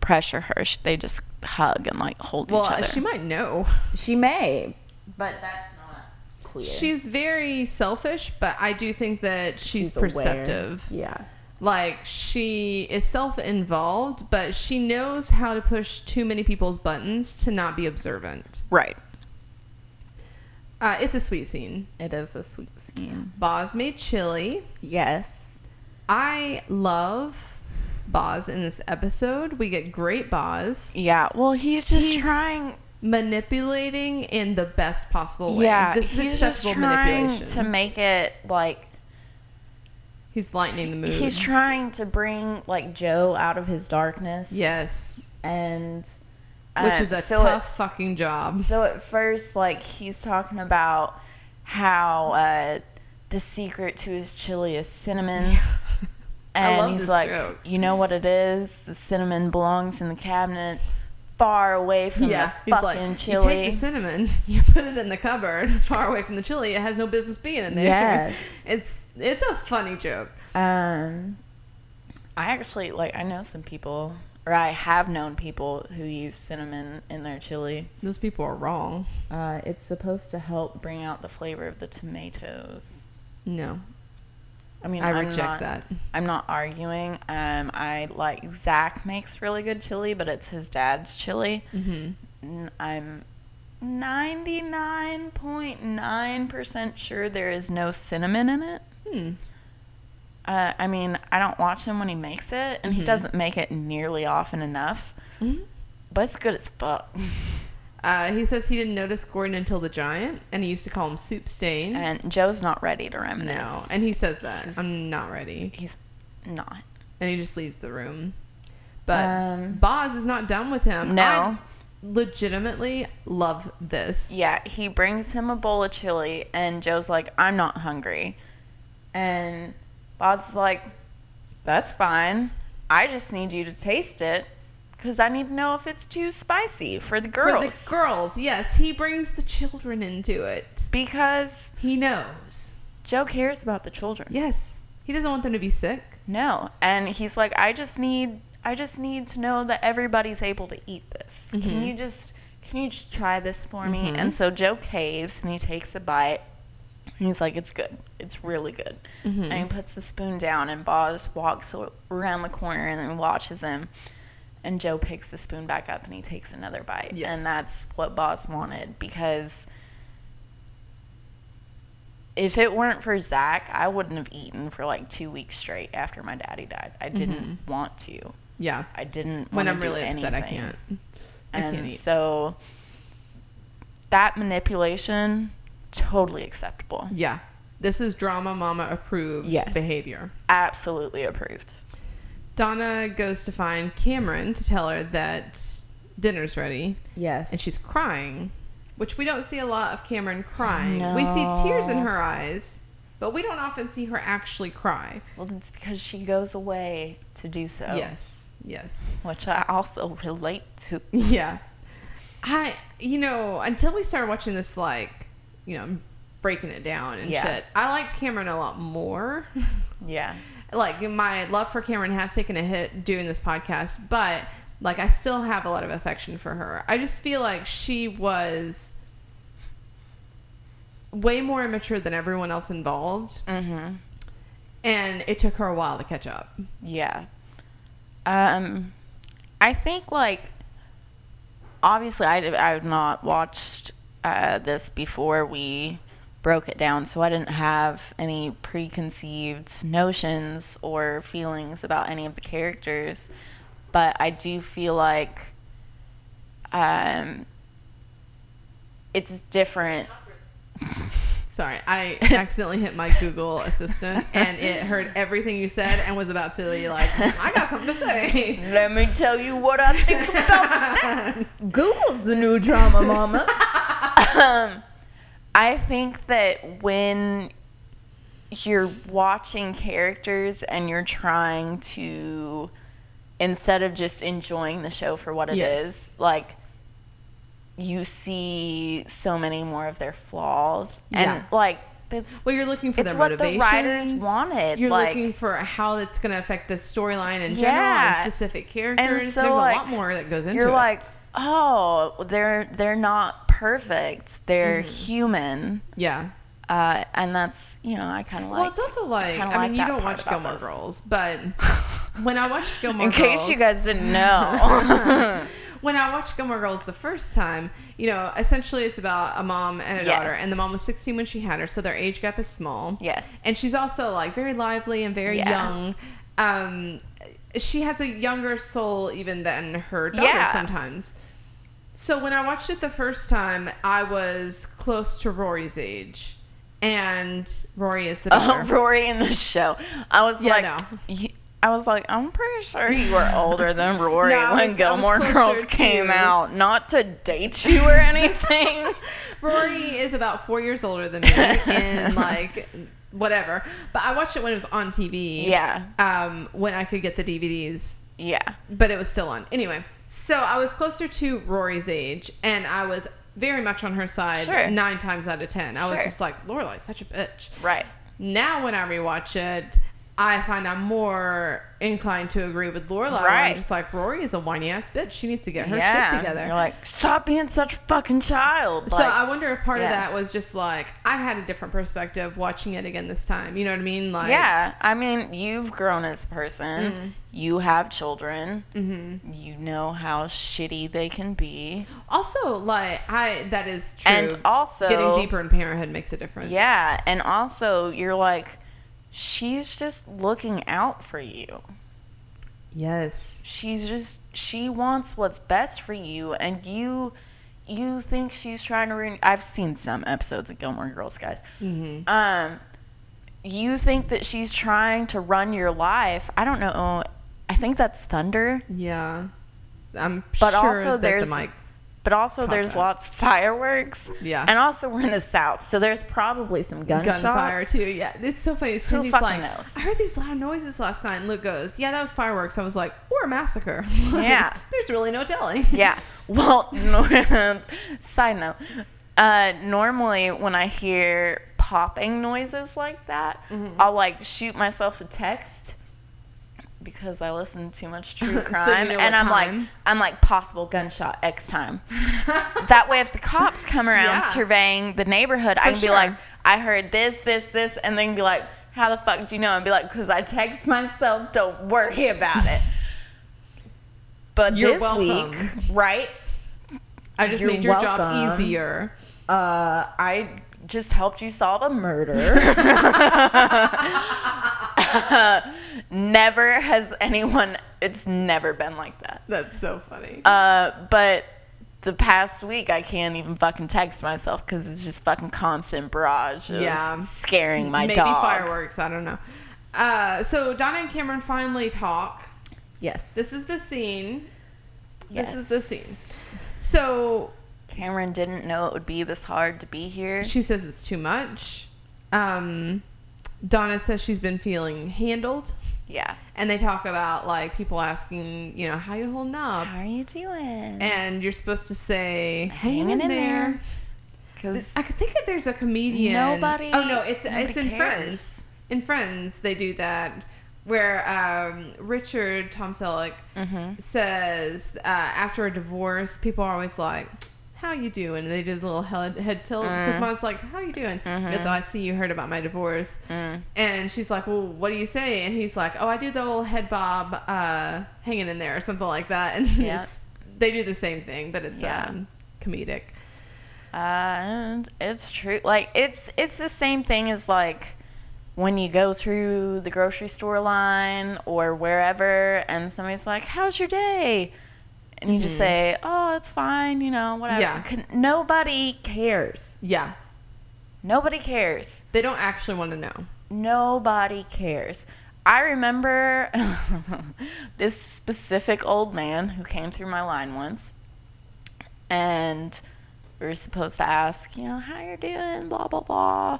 pressure her Sh- they just hug and like hold well, each other Well, she might know. she may but that's not clear She's very selfish, but I do think that she's, aware. perceptive. yeah Like she is self-involved, but she knows how to push too many people's buttons to not be observant. right Uh, it's a sweet scene. it is a sweet scene Boz made chili. yes I love Boz in this episode. We get great Boz yeah well he's just He's- trying manipulating in the best possible way. Yeah, this is trying manipulation. to make it like He's lightening the mood. he's trying to bring like Joe out of his darkness. yes, and which uh, is a so tough fucking job. So at first, like he's talking about how uh, the secret to his chili is cinnamon. <laughs> I And he's like, joke. you know what it is? The cinnamon belongs in the cabinet, far away from yeah, the he's like, fucking you chili. take the cinnamon, <laughs> you put it in the cupboard, <laughs> far away from the chili. It has no business being in there. Yes. <laughs> it's it's a funny joke. Um, I actually like. I know some people, or I have known people who use cinnamon in their chili. Those people are wrong. Uh, it's supposed to help bring out the flavor of the tomatoes. No, I mean, I I'm reject not- that. I'm not arguing. Um, I like Zach makes really good chili, but it's his dad's chili. Mm-hmm. I'm 99.9% sure there is no cinnamon in it. Hmm. Uh, I mean, I don't watch him when he makes it, and he doesn't make it nearly often enough. But it's good as fuck. <laughs> Uh, he says he didn't notice Gordon until the giant, and he used to call him Soup Stain. And Joe's not ready to reminisce. no, and he says that He's- I'm not ready, He's not. and he just leaves the room. But Um, Boz is not done with him. No. I legitimately love this. Yeah, he brings him a bowl of chili, and Joe's like, I'm not hungry. And Boz is like, That's fine. I just need you to taste it because I need to know if it's too spicy for the girls. For the girls, yes, he brings the children into it. because He knows. Joe cares about the children. Yes, he doesn't want them to be sick. No. And he's like, I just need I just need to know that everybody's able to eat this. Can mm-hmm. you just can you just try this for me? Mm-hmm. And so Joe caves and he takes a bite. And he's like, It's good. It's really good. Mm-hmm. And he puts the spoon down and Boz walks around the corner and then watches him. And Joe picks the spoon back up and he takes another bite. Yes. And that's what Boz wanted because if it weren't for Zach, I wouldn't have eaten for like two weeks straight after my daddy died. I didn't mm-hmm. want to. Yeah. I didn't. When wanna I'm do really upset, I can't. I And can't eat. so that manipulation, totally acceptable. Yeah. This is drama mama approved Yes. behavior. Absolutely approved. Donna goes to find Cameron to tell her that dinner's ready, Yes. and she's crying, which we don't see a lot of Cameron crying. We see tears in her eyes, but we don't often see her actually cry. Well, it's because she goes away to do so. Yes, yes, Which I also relate to. yeah. I, you know, until we started watching this, like, you know, breaking it down and Yeah. shit, I liked Cameron a lot more. <laughs> Yeah. Like my love for Cameron has taken a hit doing this podcast, but like I still have a lot of affection for her. I just feel like she was way more immature than everyone else involved, Mm-hmm. and it took her a while to catch up. Yeah. Um, I think like obviously I I have not watched uh, this before we broke it down, so I didn't have any preconceived notions or feelings about any of the characters. But I do feel like um, it's different. <laughs> Sorry, I <laughs> accidentally hit my Google Assistant, and it heard everything you said and was about to be like, I got something to say. <laughs> Let me tell you what I think about that. Google's the new drama, mama. um, I think that when you're watching characters and you're trying to, instead of just enjoying the show for what it is, Yes. like you see so many more of their flaws, Yeah. and like it's Well, you're looking for It's what the writers wanted, You're like- looking for how it's going to affect the storyline in general Yeah. and specific characters. so, There's like, a lot more that goes into it. you're like, oh, they're they're not perfect. They're Mm-hmm. human, yeah. uh, and that's you know I kind of like. well, it's also like kinda I like mean, you don't watch Gilmore this. Girls, but <laughs> when I watched Gilmore Girls in Girls, case you guys didn't <laughs> know. <laughs> when I watched Gilmore Girls the first time, you know, essentially it's about a mom and a Yes. daughter, and the mom was 16 when she had her, so their age gap is small. yes. and she's also like very lively and very Yeah. young. Um, she has a younger soul even than her daughter Yeah. sometimes. So when I watched it the first time, I was close to Rory's age, and Rory is the Oh. <laughs> Rory in the show. I was Yeah, like, no. I was like, I'm pretty sure you were older than <laughs> Rory No, when was- Gilmore Girls came to- out. Not to date you or <laughs> anything. Rory is about four years older than me, in like whatever. But I watched it when it was on TV. yeah, Um, when I could get the DVDs yeah, but it was still on. Anyway, so I was closer to Rory's age, and I was very much on her side Sure. nine times out of ten. I was just like, Lorelai's such a bitch. right. Now, when I rewatch it, I find I'm more inclined to agree with Lorelai. where I'm Right. just like, Rory is a whiny ass bitch. She needs to get her yeah. shit together. You're like, stop being such a fucking child. so Like, I wonder if part of that was just like I had a different perspective watching it again this time. You know what I mean? Like, yeah, I mean, you've grown as a person. Mm-hmm. You have children. You know how shitty they can be. Also, like I that is true. And also- getting deeper in parenthood makes a difference. Yeah, and also you're like, she's just looking out for you. Yes. She's just she wants what's best for you and you you think she's trying to ruin I've seen some episodes of Gilmore Girls, guys. Mm-hmm. Um you think that she's trying to run your life. I don't know. I think that's Thunder. Yeah. I'm But sure also that there's the mic. But also there's lots of fireworks. Yeah. And also we're in the south, so there's probably some gunshots. gunfire too. Yeah, it's so funny. Cindy's fucking like, knows? I heard these loud noises last night. And Luke goes, "Yeah, that was fireworks." I was like, "Or a massacre." <laughs> Yeah. there's really no telling. <laughs> Yeah. Well, <laughs> side note. Uh, normally, when I hear popping noises like that, Mm-hmm. I'll like shoot myself a text because I listen to too much <laughs> true So you crime, know and I'm time. like, I'm like possible gunshot X time. <laughs> that way, if the cops come around Yeah. surveying the neighborhood, I For can be like, I heard this, this, this, and then be like, how the fuck do you know? And be like, because I text myself. Don't worry about it. But You're this welcome. week, right? I just You're made your job easier. Uh, I just helped you solve a murder. <laughs> <laughs> never has anyone. It's never been like that. That's so funny. Uh, but the past week, I can't even fucking text myself because it's just fucking constant barrage of Yeah. scaring my Maybe dog. fireworks. I don't know. Uh, so Donna and Cameron finally talk. Yes. This is the scene. yes. This is the scene. So Cameron didn't know it would be this hard to be here. she says it's too much. Um, Donna says she's been feeling handled. Yeah. And they talk about like people asking, you know, how you holding up? How are you doing? And you're supposed to say, hanging, in, in there. Because I could think that there's a comedian. Nobody- Oh no, it's it's in cares. Friends. In Friends, they do that, where um, Richard Tom Selleck Mm-hmm. says uh, after a divorce, people are always like, "How you doing?" And they do the little head, head tilt Mm. because mom's like, "How you doing?" Mm-hmm. He goes, "Oh, I see you heard about my divorce." Mm. And she's like, "Well, what do you say?" And he's like, "Oh, I do the old head bob, uh, hanging in there, or something like that." <laughs> And it's, they do the same thing, but it's Yeah. um, comedic. And it's true. Like it's it's the same thing as like when you go through the grocery store line or wherever and somebody's like, "How's your day?" And you just mm-hmm. say, "Oh, it's fine, you know, whatever." Yeah. Nobody cares. Yeah, Nobody cares. they don't actually want to know. Nobody cares. I remember <laughs> this specific old man who came through my line once, and we were supposed to ask, you know, how you're doing, blah blah blah,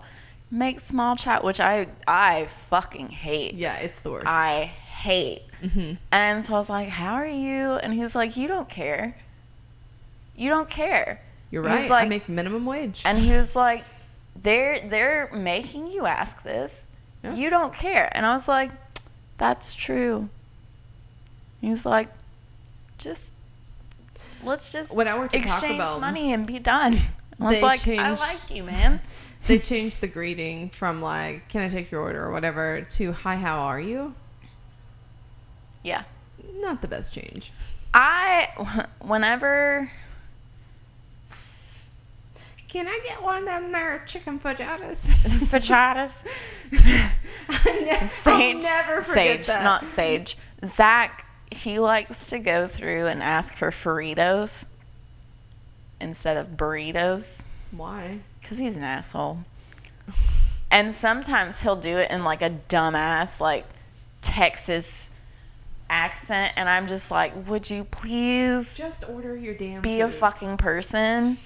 make small chat, which I I fucking hate. Yeah, it's the worst. I hate. Mm-hmm. And so I was like, "How are you?" And he was like, "You don't care. You don't care." You're right. I make minimum wage. And he was like, "They're they're making you ask this. Yeah. You don't care." And I was like, "That's true." He was like, "Just let's just When I worked at Taco exchange Bell, money and be done." <laughs> I was like, "I changed- like you, man." <laughs> they changed the greeting from like "Can I take your order?" or whatever to "Hi, how are you?" Yeah. Not the best change. I <laughs> whenever Can I get one of them there chicken fajitas? <laughs> fajitas. <laughs> I ne- Sage, I'll never forget Sage, that. not Sage. Zach, he likes to go through and ask for Fritos instead of burritos Why? because he's an asshole. And sometimes he'll do it in like a dumbass, like Texas accent, and I'm just like, would you please Just order your damn. be a fucking person.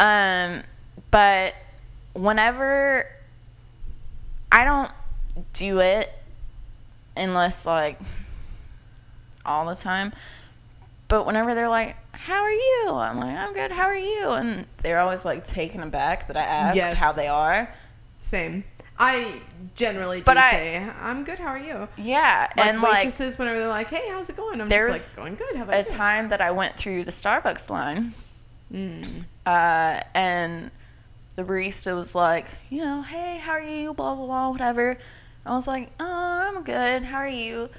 Um, but whenever I don't do it unless like all the time. But whenever they're like, "How are you?" I'm like, "I'm good. How are you?" And they're always like taken aback that I asked Yes. how they are. Same. I generally do But I- say, "I'm good. How are you?" Yeah, Like and like waitresses, whenever they're like, "Hey, how's it going?" I'm just like, "Going good. How a about you?" time that I went through the Starbucks line Mm. uh, and the barista was like, you know, hey, how are you? Blah blah blah, whatever. I was like, oh, I'm good. How are you?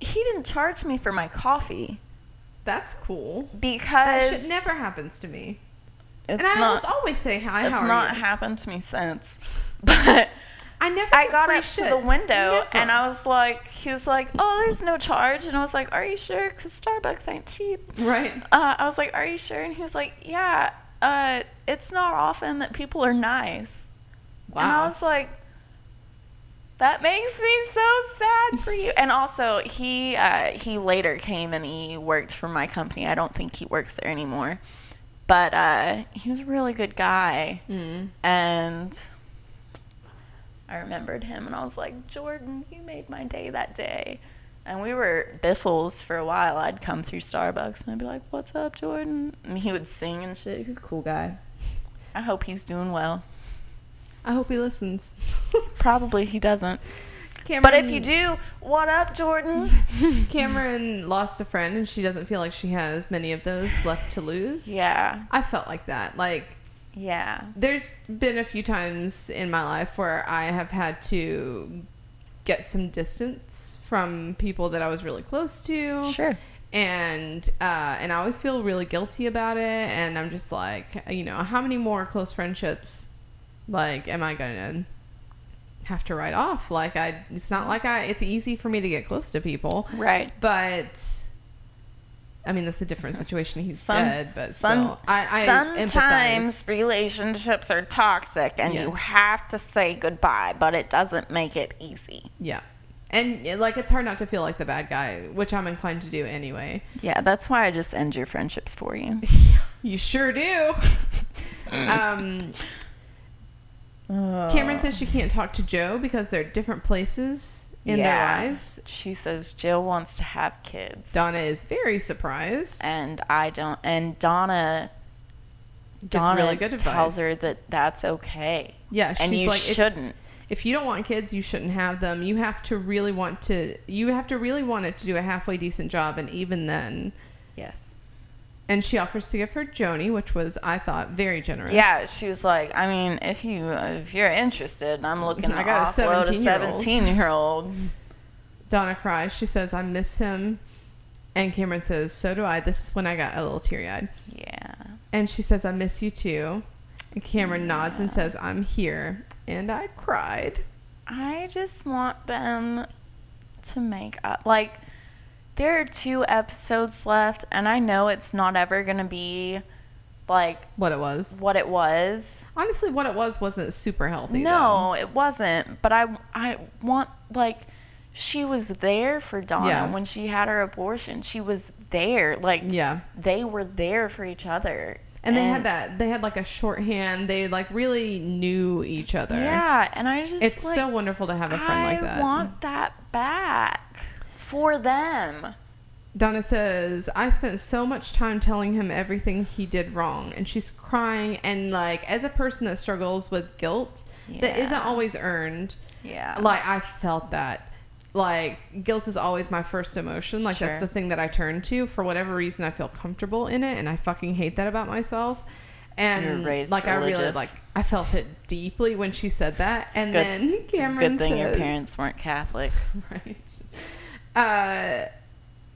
He didn't charge me for my coffee That's cool. because That shit never happens to me. It's and I not. almost always say hi. it's not you? happened to me since. <laughs> But I never. I got up shit. to the window Never. and I was like, he was like, oh, there's no charge. And I was like, are you sure? Because Starbucks ain't cheap. right. Uh, I was like, are you sure? And he was like, yeah, uh, it's not often that people are nice. And I was like, that makes me so sad for you. And also, he uh, he later came and he worked for my company. I don't think he works there anymore, but uh, he was a really good guy. Mm. And I remembered him, and I was like, Jordan, you made my day that day. And we were biffles for a while. I'd come through Starbucks and I'd be like, "What's up, Jordan?" And he would sing and shit. He's a cool guy. I hope he's doing well. I hope he listens. Probably he doesn't. Cameron, But if you do, what up, Jordan? <laughs> Cameron lost a friend, and she doesn't feel like she has many of those left to lose. yeah. I felt like that. Like Yeah. there's been a few times in my life where I have had to get some distance from people that I was really close to. Sure. And uh, and I always feel really guilty about it. And I'm just like, you know, how many more close friendships, like, am I gonna have to write off? Like, I, it's not like I, it's easy for me to get close to people, Right. but. I mean, that's a different situation. He's Some- dead, but some- still, I, I Sometimes empathize. relationships are toxic and you have to say goodbye, but it doesn't make it easy. Yeah. And like it's hard not to feel like the bad guy, which I'm inclined to do anyway. Yeah, that's why I just end your friendships for you. <laughs> You sure do. <laughs> um, Cameron says she can't talk to Joe because they're different places in Yeah. their lives. She says Jill wants to have kids. Donna is very surprised. and I don't. And Donna, Gives Donna really good tells her that that's okay. Yeah, and she's you like, shouldn't. If you don't want kids, you shouldn't have them. You have to really want to. You have to really want it to do a halfway decent job, and even then. yes. And she offers to give her Joanie, which was I thought very generous. Yeah, she was like, I mean, if you if you're interested, I'm looking I to got a offload a 17-year-old. 17 year old. Donna cries. She says, I miss him. And Cameron says, So do I. This is when I got a little teary eyed. Yeah. And she says, I miss you too. And Cameron nods and says, I'm here. And I cried. I just want them to make up. Like, there are two episodes left, and I know it's not ever going to be like What it was. what it was. Honestly, what it was wasn't super healthy. No, it wasn't. But I, I want like she was there for Donna Yeah. when she had her abortion. She was there. Like. Yeah. they were there for each other. And they had that, they had like a shorthand. They like really knew each other. Yeah, and I just It's like, so wonderful to have a friend like that. I want that back for them. Donna says, I spent so much time telling him everything he did wrong. And she's crying. And, like, as a person that struggles with guilt that isn't always earned, Yeah. like, I felt that. Like, guilt is always my first emotion. Like, Sure. that's the thing that I turn to. For whatever reason, I feel comfortable in it. And I fucking hate that about myself. And, like, I really, like, I felt it deeply when she said that. and good- then it's Cameron good thing your parents weren't Catholic. <laughs> Right. Uh,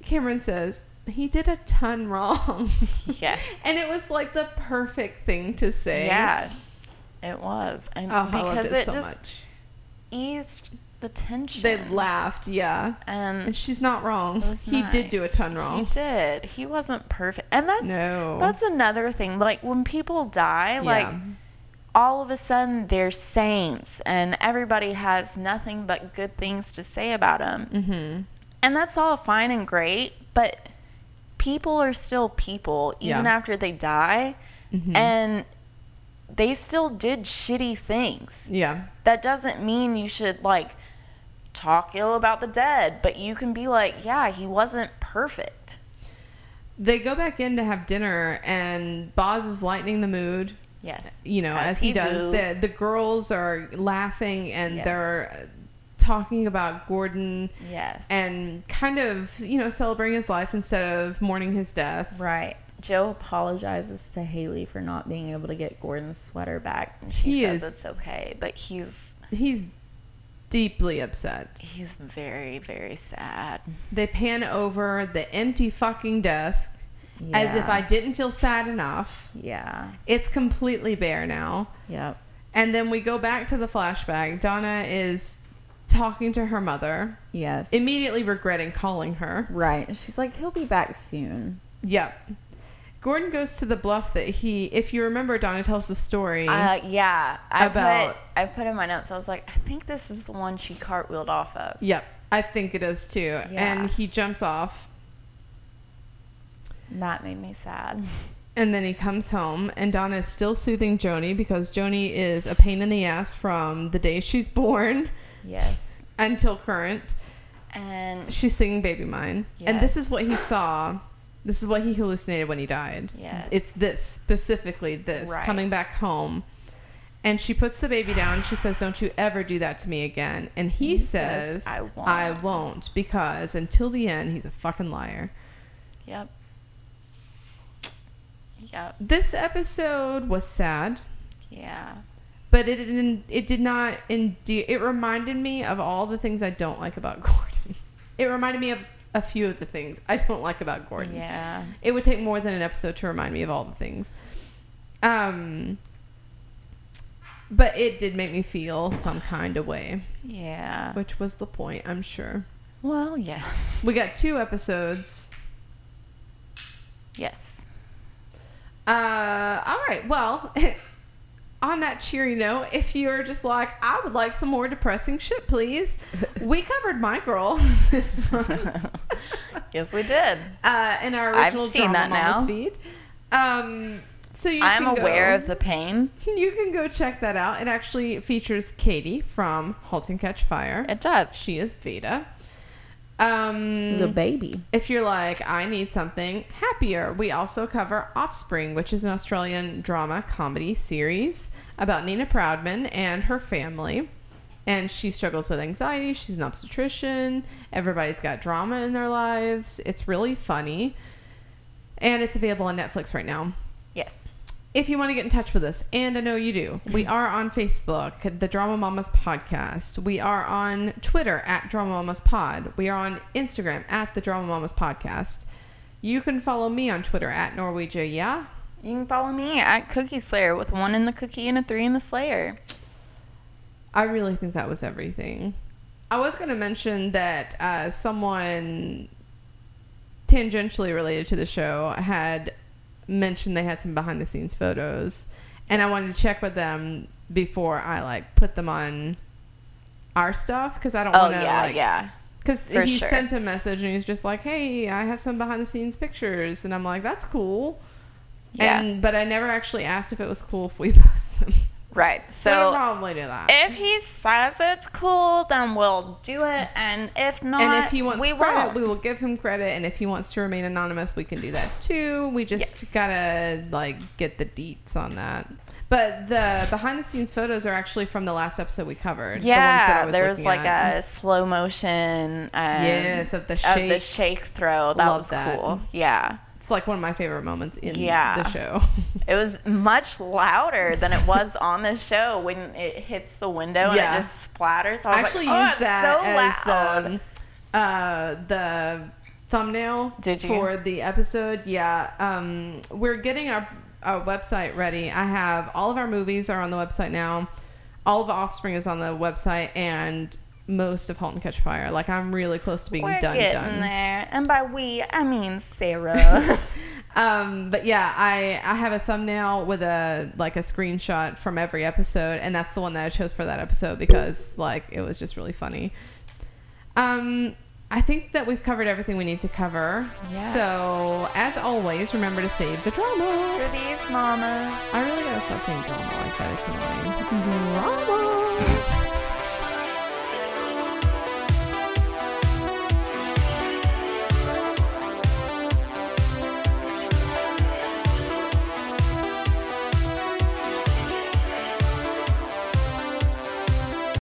Cameron says he did a ton wrong. <laughs> Yes. and it was like the perfect thing to say. Yeah. It was. And Oh, I loved it, it so just much. eased the tension. They laughed, yeah. and And she's not wrong. He did do a ton wrong. He did. He wasn't perfect. And that's No. that's another thing. Like when people die, like all of a sudden they're saints and everybody has nothing but good things to say about them. Mm-hmm. And that's all fine and great, but people are still people even Yeah. after they die. Mhm. And they still did shitty things Yeah. that doesn't mean you should like talk ill about the dead, but you can be like, yeah, he wasn't perfect. They go back in to have dinner, and Boz is lightening the mood. Yes. You know, as, As he, he does. do. The the girls are laughing and Yes. they're talking about Gordon Yes. and kind of you know celebrating his life instead of mourning his death. right. Joe apologizes to Haley for not being able to get Gordon's sweater back, and she He says is- it's okay, but he's He's deeply upset. he's very very sad. They pan over the empty fucking desk as if I didn't feel sad enough. Yeah. It's completely bare now. Yep. And then we go back to the flashback. Donna is talking to her mother, Yes. immediately regretting calling her. right. She's like, he'll be back soon. Yep. Gordon goes to the bluff that he, if you remember, Donna tells the story. Uh, yeah. I About- put I put in my notes. I was like, I think this is the one she cartwheeled off of. yep, I think it is too. Yeah. And he jumps off, That made me sad. <laughs> and then he comes home, and Donna is still soothing Joanie because Joanie is a pain in the ass from the day she's born Yes. until current. And She's singing Baby Mine. And this is what he saw. This is what he hallucinated when he died. Yes. It's this, specifically this, Right. coming back home. And she puts the baby down and she says, Don't you ever do that to me again. And he, He says, says, "I won't." I won't, because until the end, he's a fucking liar. yep. Yep. This episode was sad, Yeah. But it didn't, it did not endear, it reminded me of all the things I don't like about <laughs> Gordon. It reminded me of a few of the things I don't like about Gordon. Yeah. It would take more than an episode to remind me of all the things. Um, but it did make me feel some kind of way, Yeah. which was the point, I'm sure. Well, yeah. We got two episodes. Yes. Uh, all right. Well, <laughs> on that cheery note, if you're just like, I would like some more depressing shit, please. we <laughs> covered My Girl <laughs> this month. yes, we did. uh, in our I've original seen Drama that now. feed. Um, so you I'm aware go- of the pain. <laughs> You can go check that out. It actually features Katie from *Halt and Catch Fire*. It does. She is Vada. Um, the baby. if you're like, I need something happier, we also cover Offspring, which is an Australian drama comedy series about Nina Proudman and her family. And she struggles with anxiety. She's an obstetrician. Everybody's got drama in their lives. It's really funny. And it's available on Netflix right now Yes. If you want to get in touch with us, and I know you do, we <laughs> are on Facebook, the Drama Mamas Podcast. We are on Twitter at Drama Mamas Pod. We are on Instagram at the Drama Mamas Podcast. You can follow me on Twitter at Norwegia. Yeah, You can follow me at Cookie Slayer with one in the cookie and a three in the Slayer. I really think that was everything. I was going to mention that uh, someone tangentially related to the show had mentioned they had some behind the scenes photos, and I wanted to check with them before I like put them on our stuff because I don't Oh want to yeah, like yeah. because he sure. sent a message and he's just like, "Hey, I have some behind the scenes pictures," and I'm like, "That's cool." Yeah. And but I never actually asked if it was cool if we <laughs> post them. Right. So, we'll probably do that. if he says it's cool, then we'll do it, and if not, and if he wants we credit, won't. we will give him credit. And if he wants to remain anonymous, we can do that too. We just Yes. gotta like get the deets on that. But the behind the scenes photos are actually from the last episode we covered. the ones that I yeah, was there was like at. a slow motion. Um, Yes, of the of the shake. shake throw. That Love was that. cool. Yeah. It's like one of my favorite moments in Yeah. the show. <laughs> It was much louder than it was on the show when it hits the window Yeah. and it just splatters. I I actually like, oh, used that so loud. as the uh, the thumbnail Did for the episode. Yeah, um, we're getting our our website ready. I have all of our movies are on the website now. All of Offspring is on the website, and most of *Halt and Catch Fire*. Like I'm really close to being We're done. getting done. there, and by we, I mean Sarah. <laughs> <laughs> Um, but yeah, I I have a thumbnail with a like a screenshot from every episode, and that's the one that I chose for that episode because like it was just really funny. Um, I think that we've covered everything we need to cover. Yeah. So as always, remember to save the drama. For these mamas. I really gotta stop saying drama like that. It's annoying. Drama.